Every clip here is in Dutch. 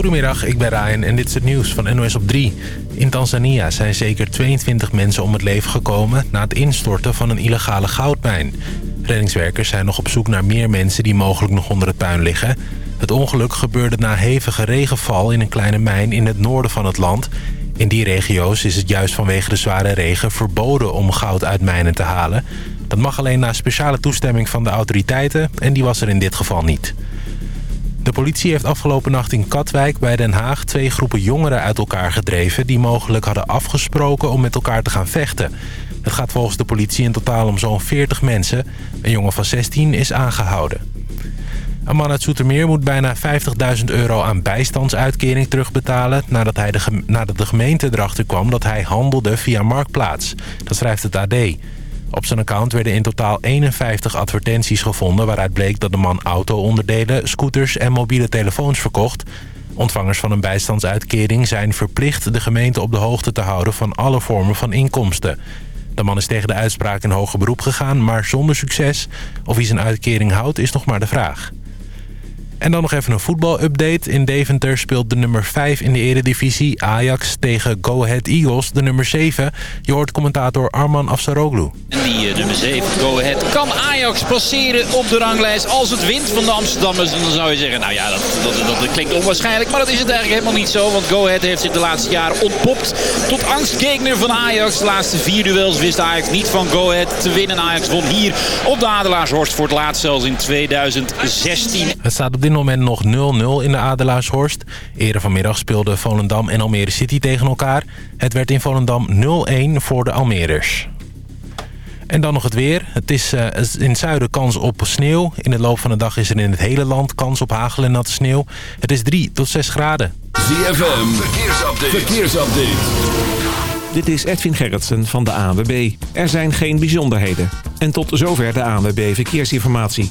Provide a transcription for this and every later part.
Goedemiddag, ik ben Ryan en dit is het nieuws van NOS op 3. In Tanzania zijn zeker 22 mensen om het leven gekomen... na het instorten van een illegale goudmijn. Reddingswerkers zijn nog op zoek naar meer mensen die mogelijk nog onder het puin liggen. Het ongeluk gebeurde na hevige regenval in een kleine mijn in het noorden van het land. In die regio's is het juist vanwege de zware regen verboden om goud uit mijnen te halen. Dat mag alleen na speciale toestemming van de autoriteiten en die was er in dit geval niet. De politie heeft afgelopen nacht in Katwijk bij Den Haag... twee groepen jongeren uit elkaar gedreven... die mogelijk hadden afgesproken om met elkaar te gaan vechten. Het gaat volgens de politie in totaal om zo'n 40 mensen. Een jongen van 16 is aangehouden. Een man uit Zoetermeer moet bijna 50.000 euro aan bijstandsuitkering terugbetalen... Nadat, hij de, nadat de gemeente erachter kwam dat hij handelde via Marktplaats. Dat schrijft het AD. Op zijn account werden in totaal 51 advertenties gevonden... waaruit bleek dat de man auto-onderdelen, scooters en mobiele telefoons verkocht. Ontvangers van een bijstandsuitkering zijn verplicht de gemeente op de hoogte te houden... van alle vormen van inkomsten. De man is tegen de uitspraak in hoger beroep gegaan, maar zonder succes. Of hij zijn uitkering houdt is nog maar de vraag. En dan nog even een voetbalupdate. In Deventer speelt de nummer 5 in de eredivisie Ajax tegen Go Ahead Eagles, de nummer 7. Je hoort commentator Arman Afsaroglu. En die uh, nummer 7, Go Ahead, kan Ajax passeren op de ranglijst als het wint van de Amsterdammers. En dan zou je zeggen, nou ja, dat, dat, dat, klinkt onwaarschijnlijk. Maar dat is het eigenlijk helemaal niet zo. Want Go Ahead heeft zich de laatste jaren ontpopt tot angstgegner van Ajax. De laatste vier duels wist Ajax niet van Go Ahead te winnen. Ajax won hier op de Adelaarshorst voor het laatst zelfs in 2016. Het staat op dit moment nog 0-0 in de Adelaarshorst. Eerder vanmiddag speelden Volendam en Almere City tegen elkaar. Het werd in Volendam 0-1 voor de Almerers. En dan nog het weer. Het is uh, in het zuiden kans op sneeuw. In de loop van de dag is er in het hele land kans op hagel en natte sneeuw. Het is 3 tot 6 graden. ZFM, verkeersupdate. verkeersupdate. Dit is Edwin Gerritsen van de ANWB. Er zijn geen bijzonderheden. En tot zover de ANWB Verkeersinformatie.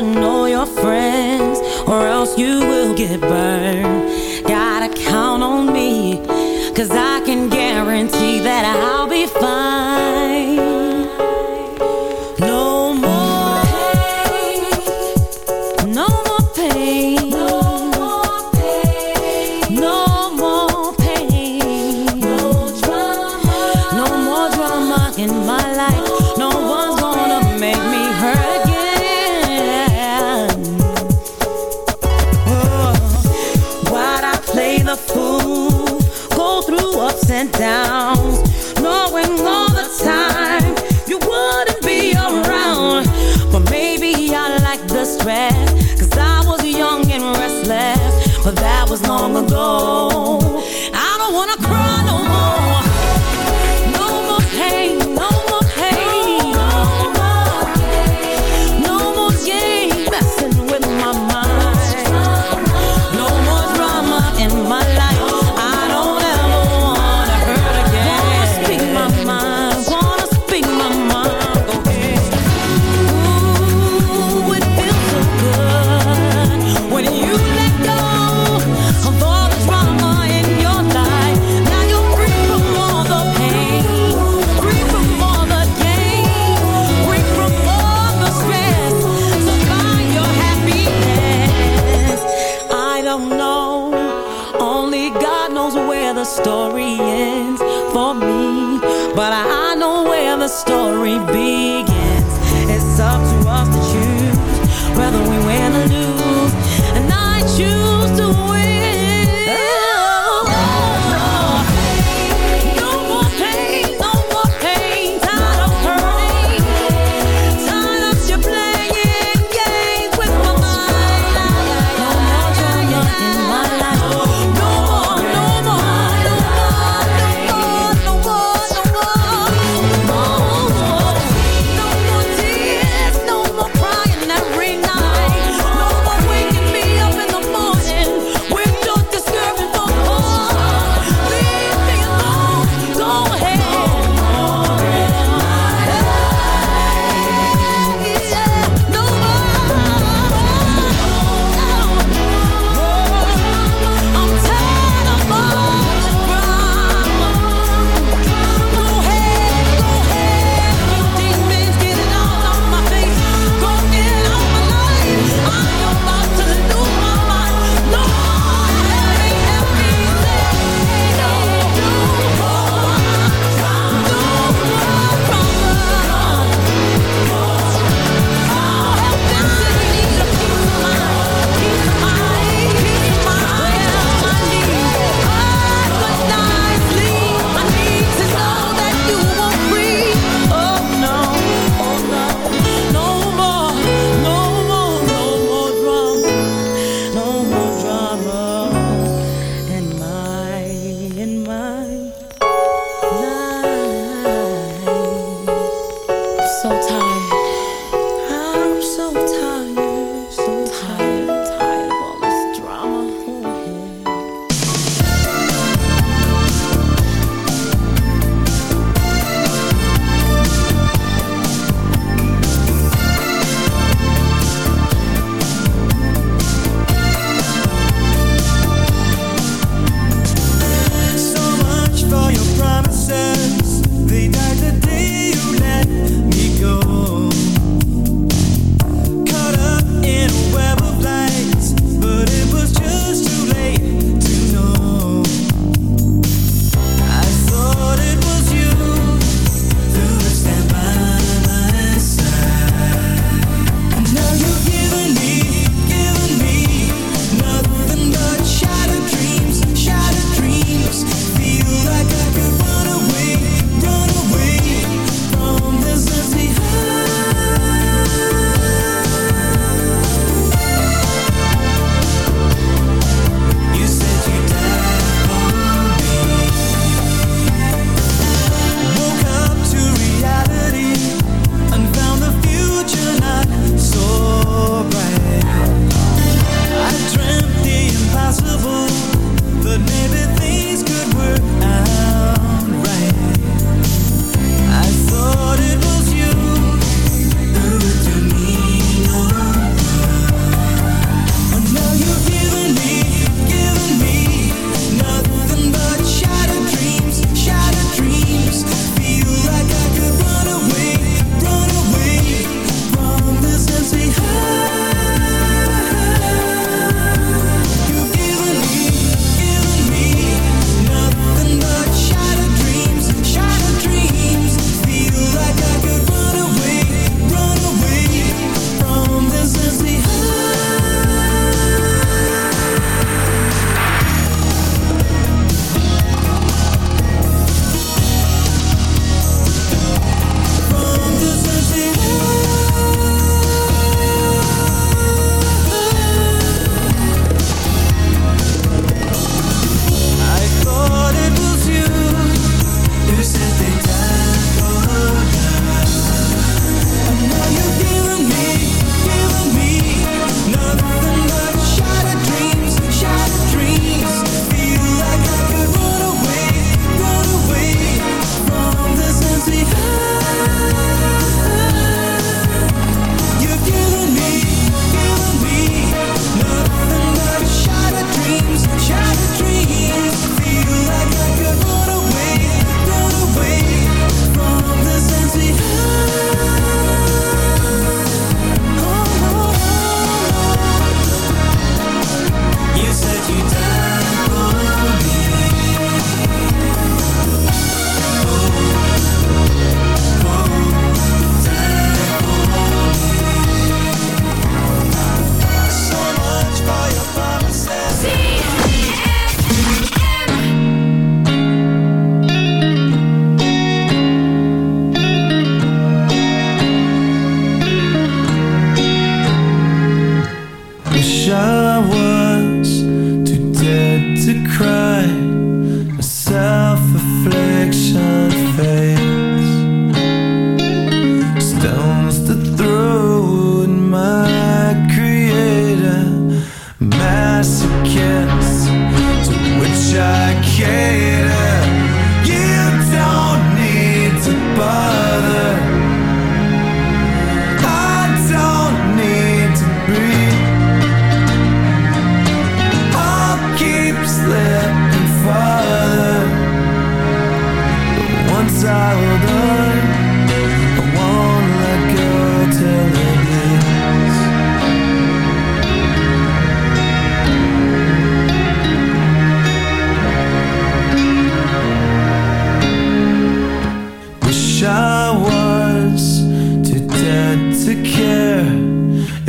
Know your friends, or else you will get burned. Gotta count on me, cause I can guarantee that I'll be fine. No more pain, No more pain. And downs, knowing all the time you wouldn't be around. But maybe I like the stress, cause I was young and restless. But that was long ago.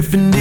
If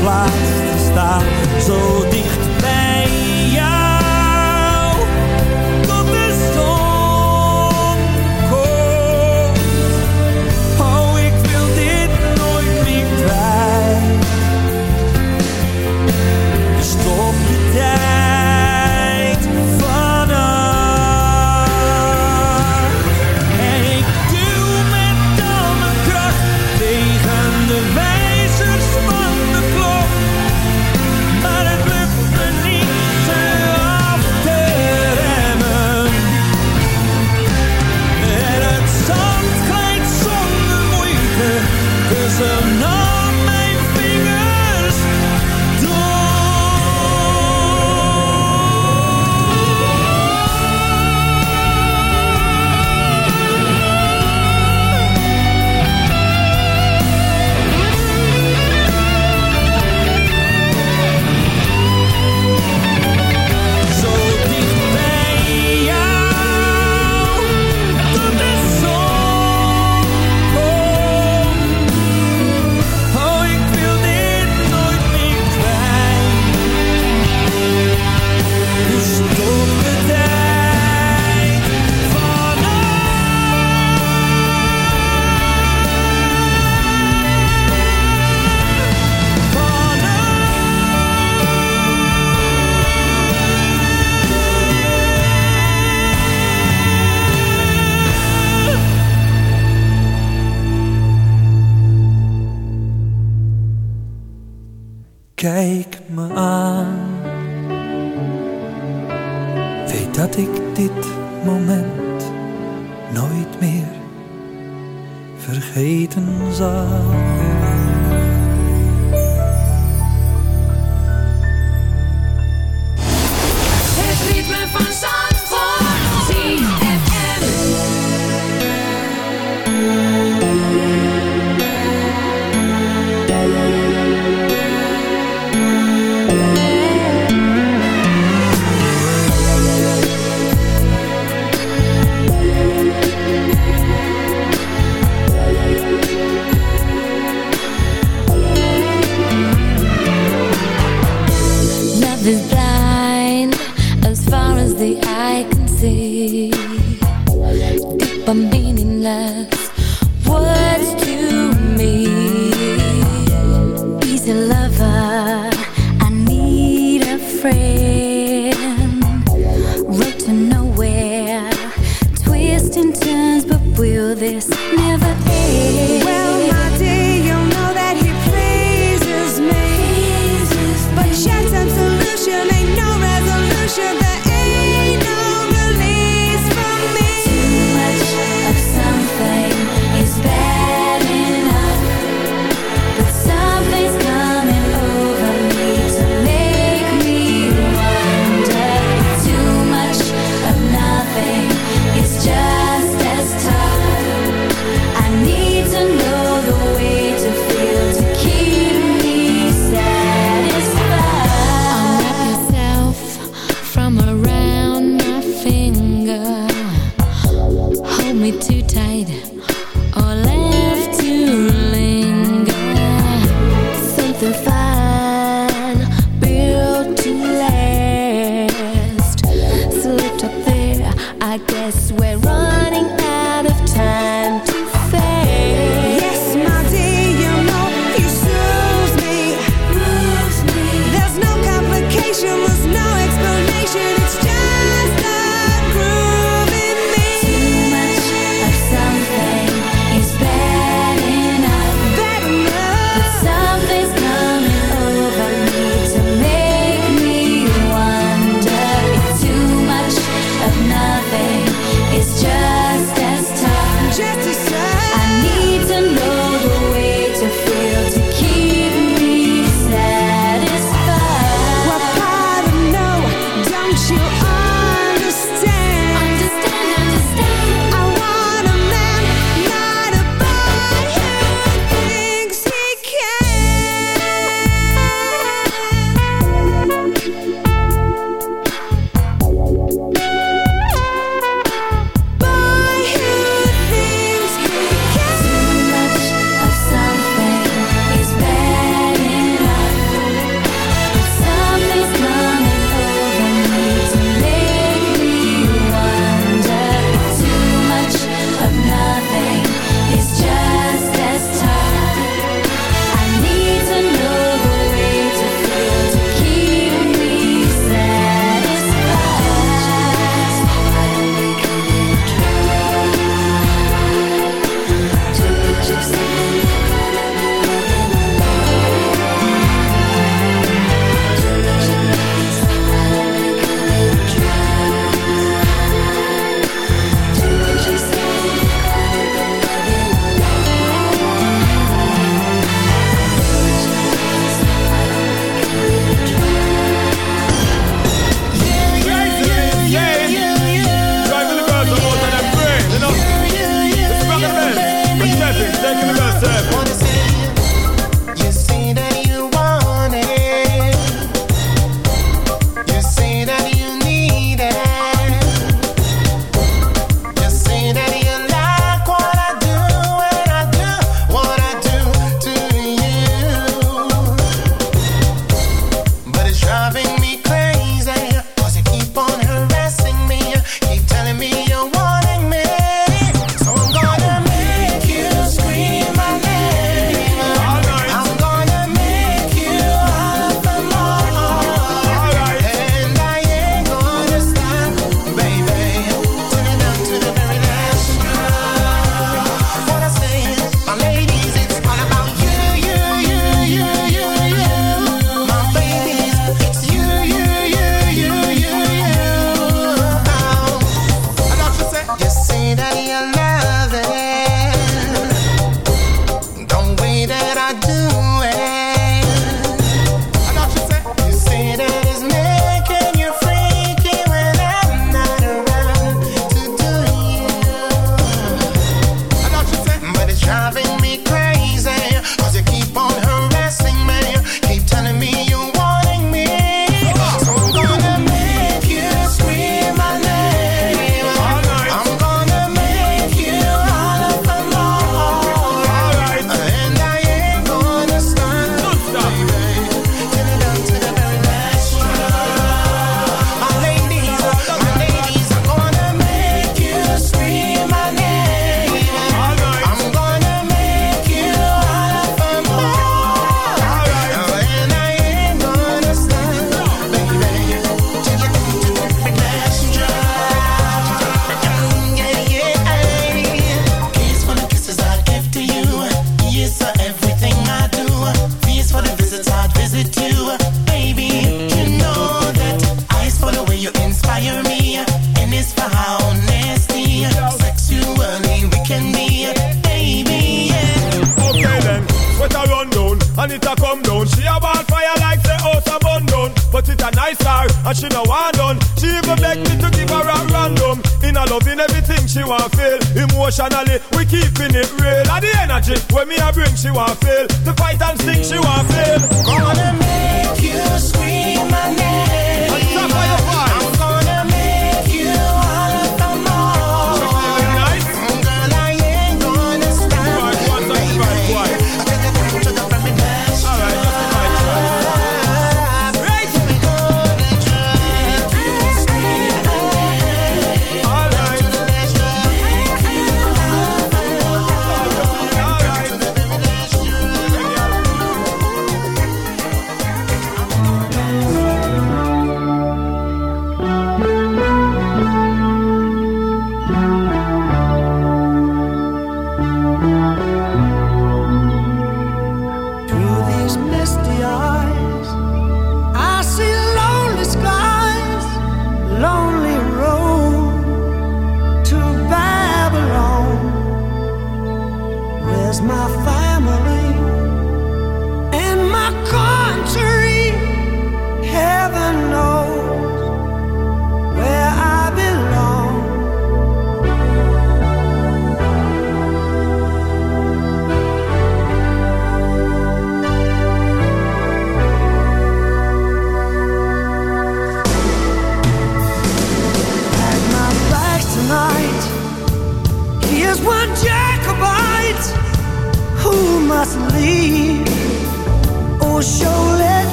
plaats te staan. Zo diep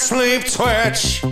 sleep twitch.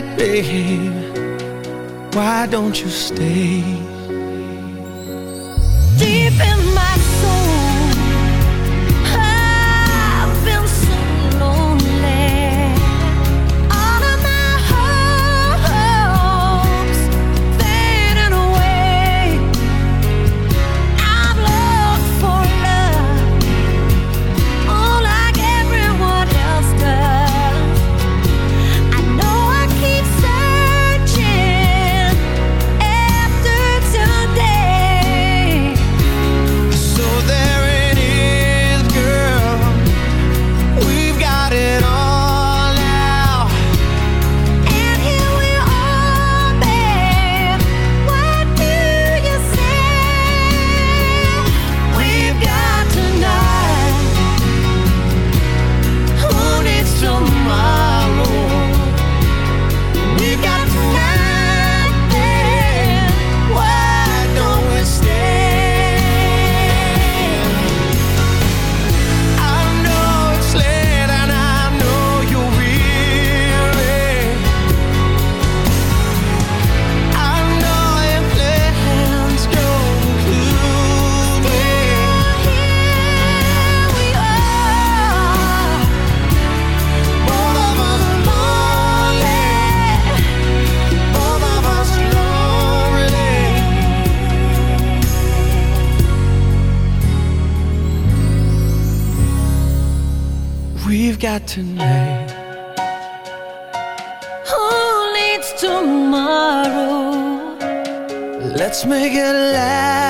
night, babe. Why don't you stay? Deep in my forgotten name. Who needs tomorrow? Let's make it last.